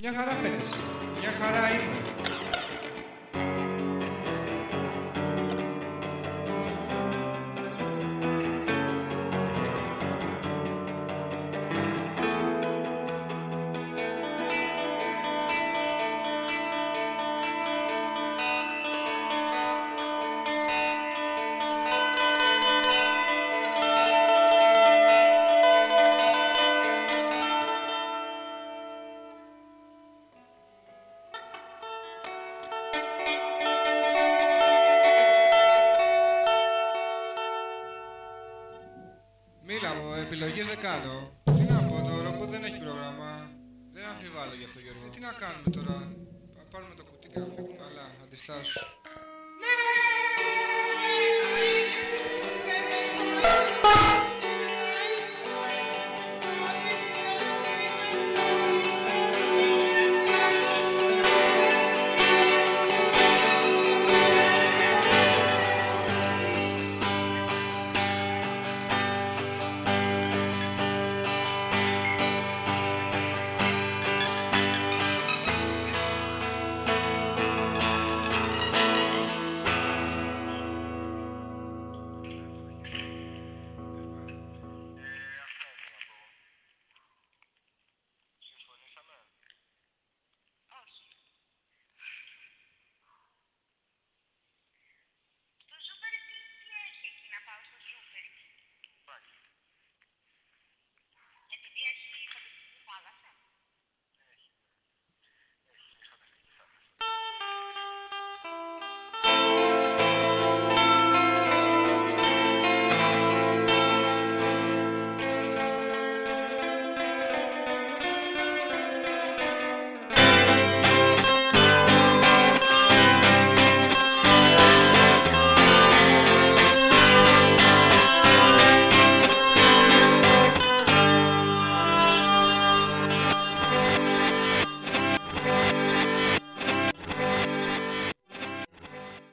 Μια χαρά φαίνεσαι. Μια χαρά είμαι. Μίλα μου, επιλογές δεν κάνω. Τι να πω, το ρομπότ δεν έχει πρόγραμμα. Δεν αμφιβάλλω γι' αυτό, Γιώργο. Τι να κάνουμε τώρα. Να πάρουμε το κουτί και να φύγουμε, αλλά αντιστάσου.